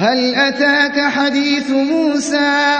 هل أتاك حديث موسى